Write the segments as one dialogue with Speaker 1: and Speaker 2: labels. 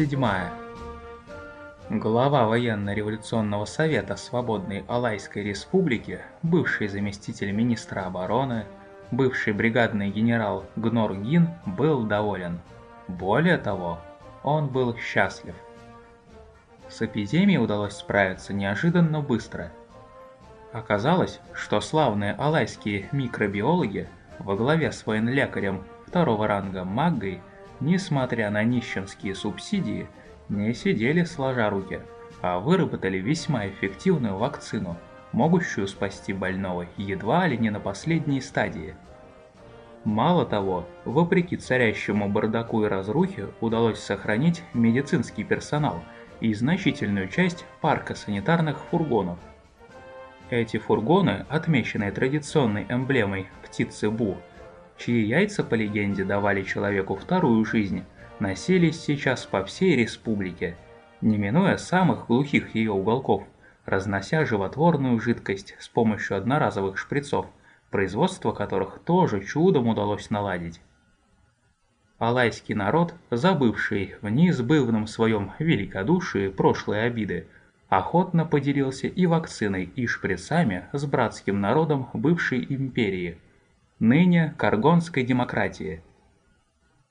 Speaker 1: Седьмая. Глава военно-революционного совета Свободной Алайской Республики, бывший заместитель министра обороны, бывший бригадный генерал Гнор Гин был доволен. Более того, он был счастлив. С эпидемией удалось справиться неожиданно быстро. Оказалось, что славные алайские микробиологи во главе с военлекарем второго ранга Маггой, несмотря на нищенские субсидии, не сидели сложа руки, а выработали весьма эффективную вакцину, могущую спасти больного едва ли не на последней стадии. Мало того, вопреки царящему бардаку и разрухе удалось сохранить медицинский персонал и значительную часть парка санитарных фургонов. Эти фургоны, отмеченные традиционной эмблемой птицы Бу, чьи яйца, по легенде, давали человеку вторую жизнь, носились сейчас по всей республике, не минуя самых глухих ее уголков, разнося животворную жидкость с помощью одноразовых шприцов, производство которых тоже чудом удалось наладить. Алайский народ, забывший в неизбывном своем великодушии прошлые обиды, охотно поделился и вакциной, и шприцами с братским народом бывшей империи – ныне Каргонской демократии.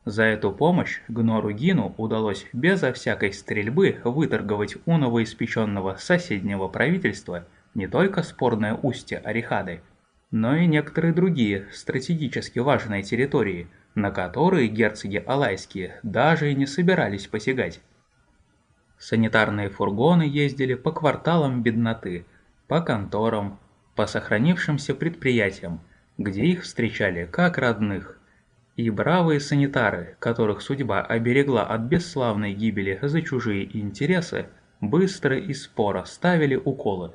Speaker 1: За эту помощь Гнору Гину удалось безо всякой стрельбы выторговать у новоиспеченного соседнего правительства не только спорное устье Арихады, но и некоторые другие стратегически важные территории, на которые герцоги Алайские даже и не собирались посягать. Санитарные фургоны ездили по кварталам бедноты, по конторам, по сохранившимся предприятиям, где их встречали как родных. И бравые санитары, которых судьба оберегла от бесславной гибели за чужие интересы, быстро и споро ставили уколы.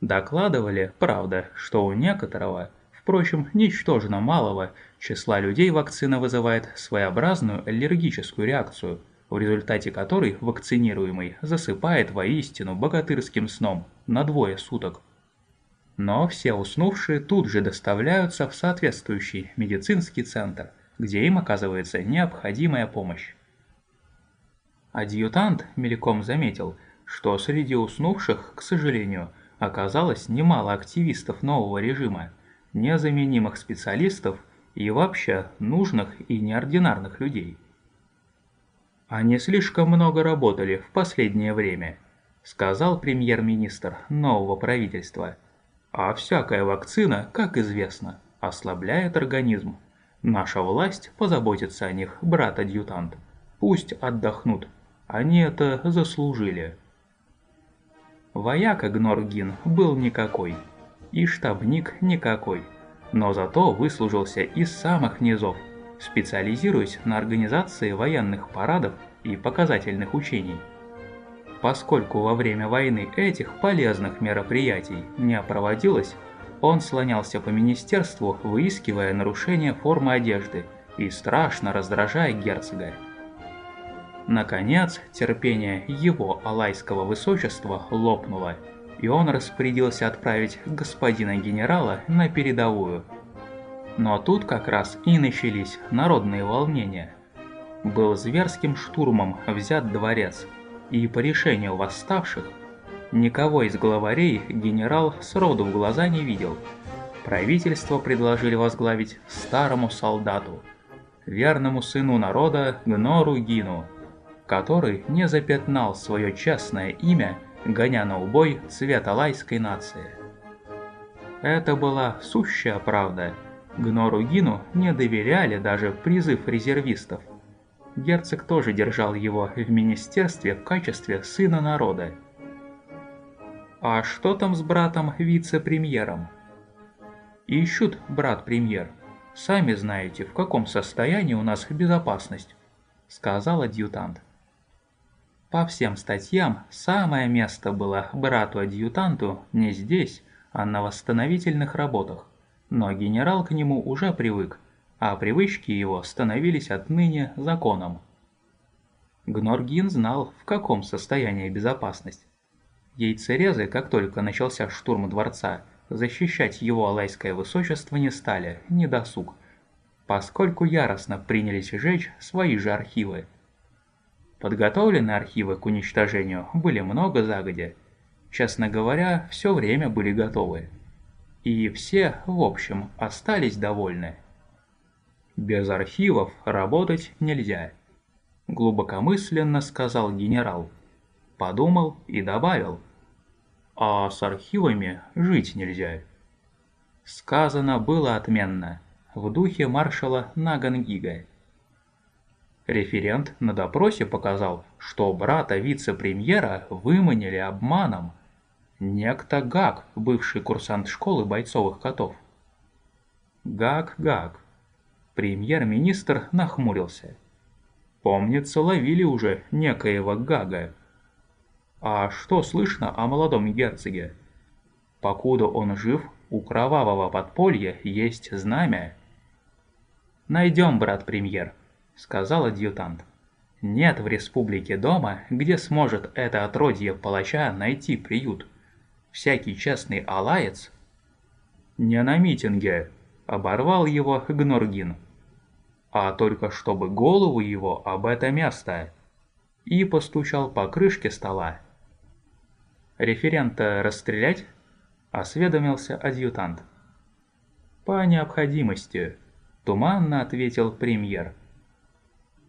Speaker 1: Докладывали, правда, что у некоторого, впрочем, ничтожно малого, числа людей вакцина вызывает своеобразную аллергическую реакцию, в результате которой вакцинируемый засыпает воистину богатырским сном на двое суток. Но все уснувшие тут же доставляются в соответствующий медицинский центр, где им оказывается необходимая помощь. Адъютант мельком заметил, что среди уснувших, к сожалению, оказалось немало активистов нового режима, незаменимых специалистов и вообще нужных и неординарных людей. Они слишком много работали в последнее время, сказал премьер-министр нового правительства – а всякая вакцина, как известно, ослабляет организм. Наша власть позаботится о них, брат-адъютант. Пусть отдохнут. Они это заслужили. Вояка Гноргин был никакой. И штабник никакой. Но зато выслужился из самых низов, специализируясь на организации военных парадов и показательных учений поскольку во время войны этих полезных мероприятий не проводилось, он слонялся по министерству, выискивая нарушения формы одежды и страшно раздражая герцога. Наконец, терпение его алайского высочества лопнуло, и он распорядился отправить господина генерала на передовую. Но тут как раз и начались народные волнения. Был зверским штурмом взят дворец – и по решению восставших никого из главарей генерал сроду в глаза не видел. Правительство предложили возглавить старому солдату, верному сыну народа Гнору Гину, который не запятнал свое честное имя, гоня на убой цвет алайской нации. Это была сущая правда. Гнору Гину не доверяли даже призыв резервистов – герцог тоже держал его в министерстве в качестве сына народа. А что там с братом вице-премьером? Ищут, брат-премьер. Сами знаете, в каком состоянии у нас безопасность, сказал адъютант. По всем статьям, самое место было брату-адъютанту не здесь, а на восстановительных работах. Но генерал к нему уже привык а привычки его становились отныне законом. Гноргин знал, в каком состоянии безопасность. Яйцерезы, как только начался штурм дворца, защищать его алайское высочество не стали, не досуг, поскольку яростно принялись жечь свои же архивы. Подготовлены архивы к уничтожению были много загодя. Честно говоря, все время были готовы. И все, в общем, остались довольны. Без архивов работать нельзя. Глубокомысленно сказал генерал. Подумал и добавил. А с архивами жить нельзя. Сказано было отменно, в духе маршала Нагангига. Референт на допросе показал, что брата вице-премьера выманили обманом. Некто Гак, бывший курсант школы бойцовых котов. Гак-гак. Премьер-министр нахмурился. Помнится, ловили уже некоего Гага. А что слышно о молодом герцоге? Покуда он жив, у кровавого подполья есть знамя. Найдем, брат премьер, — сказал адъютант. «Нет в республике дома, где сможет это отродье палача найти приют. Всякий честный алаец...» «Не на митинге», — оборвал его Гноргин. «А только чтобы голову его об это место...» И постучал по крышке стола. «Референта расстрелять?» — осведомился адъютант. «По необходимости», — туманно ответил премьер.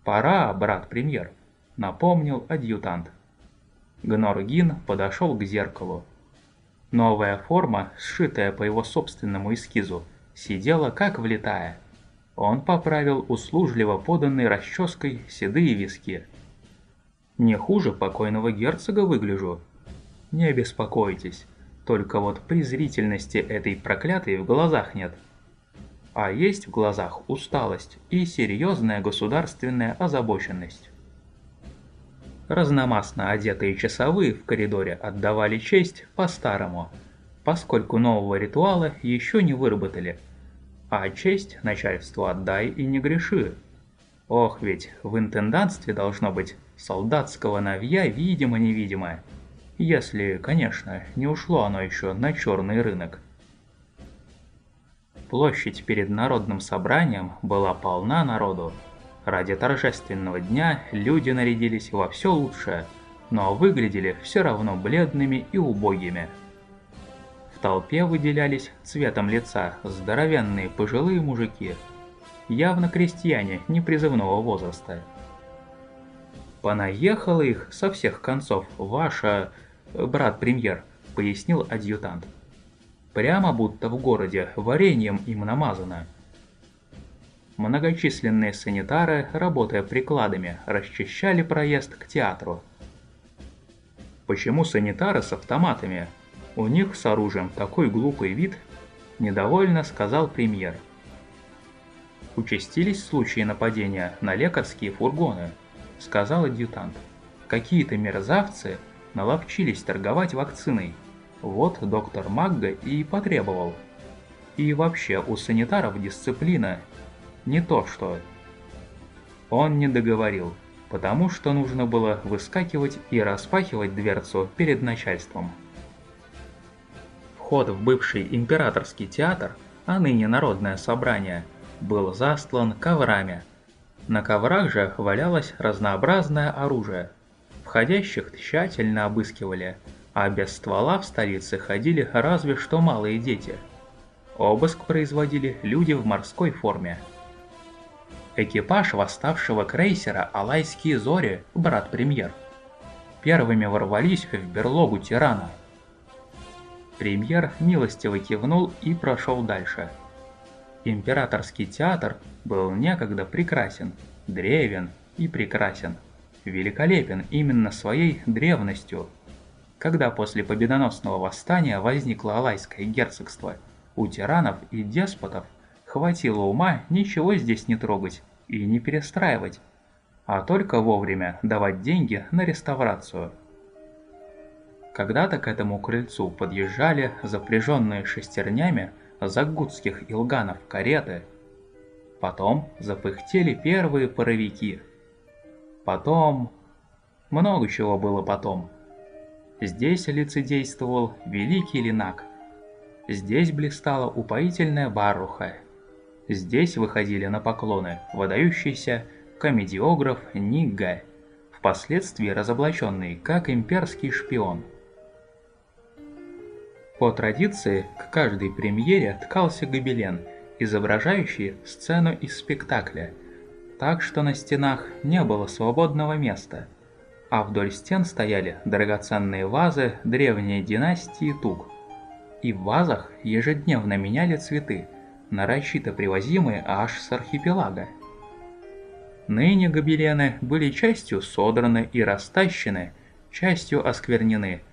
Speaker 1: «Пора, брат премьер», — напомнил адъютант. Гноргин подошел к зеркалу. Новая форма, сшитая по его собственному эскизу, сидела как влитая. Он поправил услужливо поданной расческой седые виски. «Не хуже покойного герцога выгляжу?» «Не беспокойтесь, только вот презрительности этой проклятой в глазах нет» а есть в глазах усталость и серьезная государственная озабоченность. Разномастно одетые часовые в коридоре отдавали честь по-старому, поскольку нового ритуала еще не выработали. А честь начальству отдай и не греши. Ох, ведь в интендантстве должно быть солдатского навья видимо-невидимо, если, конечно, не ушло оно еще на черный рынок. Площадь перед народным собранием была полна народу. Ради торжественного дня люди нарядились во все лучшее, но выглядели все равно бледными и убогими. Толпе выделялись цветом лица здоровенные пожилые мужики, явно крестьяне непризывного возраста. «Понаехало их со всех концов, ваша... брат-премьер», — пояснил адъютант. Прямо будто в городе вареньем им намазано. Многочисленные санитары, работая прикладами, расчищали проезд к театру. Почему санитары с автоматами? У них с оружием такой глупый вид, недовольно сказал премьер. Участились случаи нападения на лекарские фургоны, сказал адъютант. Какие-то мерзавцы наловчились торговать вакциной. Вот доктор Магга и потребовал. И вообще у санитаров дисциплина не то что... Он не договорил, потому что нужно было выскакивать и распахивать дверцу перед начальством. Вход в бывший императорский театр, а ныне народное собрание, был застлан коврами. На коврах же валялось разнообразное оружие. Входящих тщательно обыскивали – а без ствола в столице ходили разве что малые дети. Обыск производили люди в морской форме. Экипаж восставшего крейсера «Алайские зори» брат-премьер. Первыми ворвались в берлогу тирана. Премьер милостиво кивнул и прошел дальше. Императорский театр был некогда прекрасен, древен и прекрасен. Великолепен именно своей древностью – когда после победоносного восстания возникло Алайское герцогство, у тиранов и деспотов хватило ума ничего здесь не трогать и не перестраивать, а только вовремя давать деньги на реставрацию. Когда-то к этому крыльцу подъезжали запряженные шестернями загудских илганов кареты. Потом запыхтели первые паровики. Потом... Много чего было потом. Здесь лицедействовал великий Линак. Здесь блистала упоительная Баруха. Здесь выходили на поклоны выдающийся комедиограф Нигга. Впоследствии разоблаченный как имперский шпион. По традиции, к каждой премьере ткался гобелен, изображающий сцену из спектакля, так что на стенах не было свободного места, а вдоль стен стояли драгоценные вазы древней династии Тук. И в вазах ежедневно меняли цветы, нарочито привозимые аж с архипелага. Ныне гобелены были частью содраны и растащены, частью осквернены –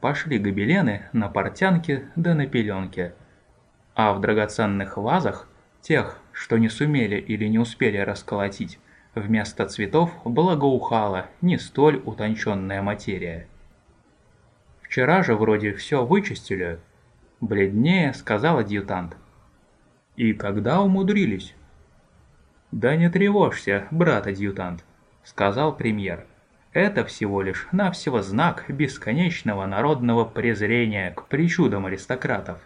Speaker 1: пошли гобелены на портянке да на пеленке. А в драгоценных вазах, тех, что не сумели или не успели расколотить, вместо цветов благоухала не столь утонченная материя. «Вчера же вроде все вычистили», — бледнее сказал адъютант. «И когда умудрились?» «Да не тревожься, брат-адъютант», — сказал премьер. Это всего лишь навсего знак бесконечного народного презрения к причудам аристократов.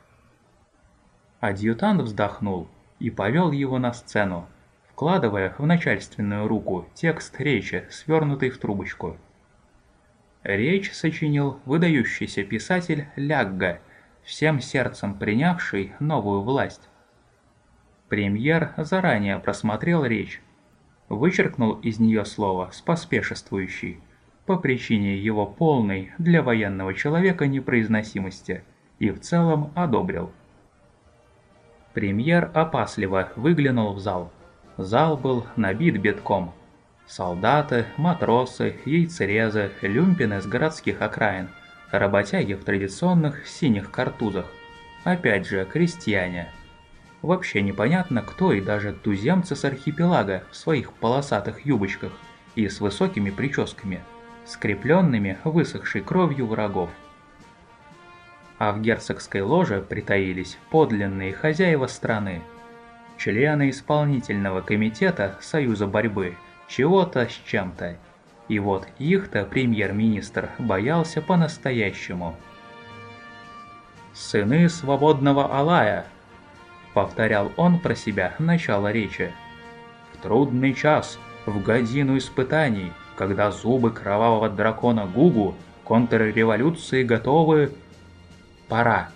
Speaker 1: Адъютант вздохнул и повел его на сцену, вкладывая в начальственную руку текст речи, свернутый в трубочку. Речь сочинил выдающийся писатель Лягга, всем сердцем принявший новую власть. Премьер заранее просмотрел речь, вычеркнул из нее слово «споспешествующий» по причине его полной для военного человека непроизносимости и в целом одобрил. Премьер опасливо выглянул в зал. Зал был набит битком. Солдаты, матросы, яйцерезы, люмпины с городских окраин, работяги в традиционных синих картузах. Опять же, крестьяне – Вообще непонятно, кто и даже туземцы с архипелага в своих полосатых юбочках и с высокими прическами, скрепленными высохшей кровью врагов. А в герцогской ложе притаились подлинные хозяева страны, члены исполнительного комитета Союза борьбы, чего-то с чем-то. И вот их-то премьер-министр боялся по-настоящему. «Сыны свободного Алая!» Повторял он про себя начало речи. В трудный час, в годину испытаний, когда зубы кровавого дракона Гугу контрреволюции готовы... Пора.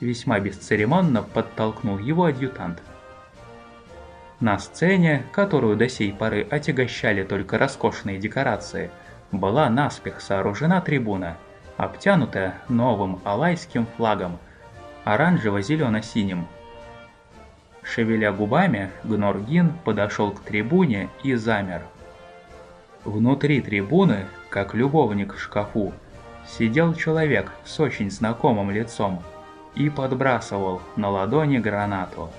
Speaker 1: Весьма бесцеремонно подтолкнул его адъютант. На сцене, которую до сей поры отягощали только роскошные декорации, была наспех сооружена трибуна, обтянутая новым алайским флагом, оранжево-зелено-синим, Шевеля губами, Гноргин подошел к трибуне и замер. Внутри трибуны, как любовник в шкафу, сидел человек с очень знакомым лицом и подбрасывал на ладони гранату.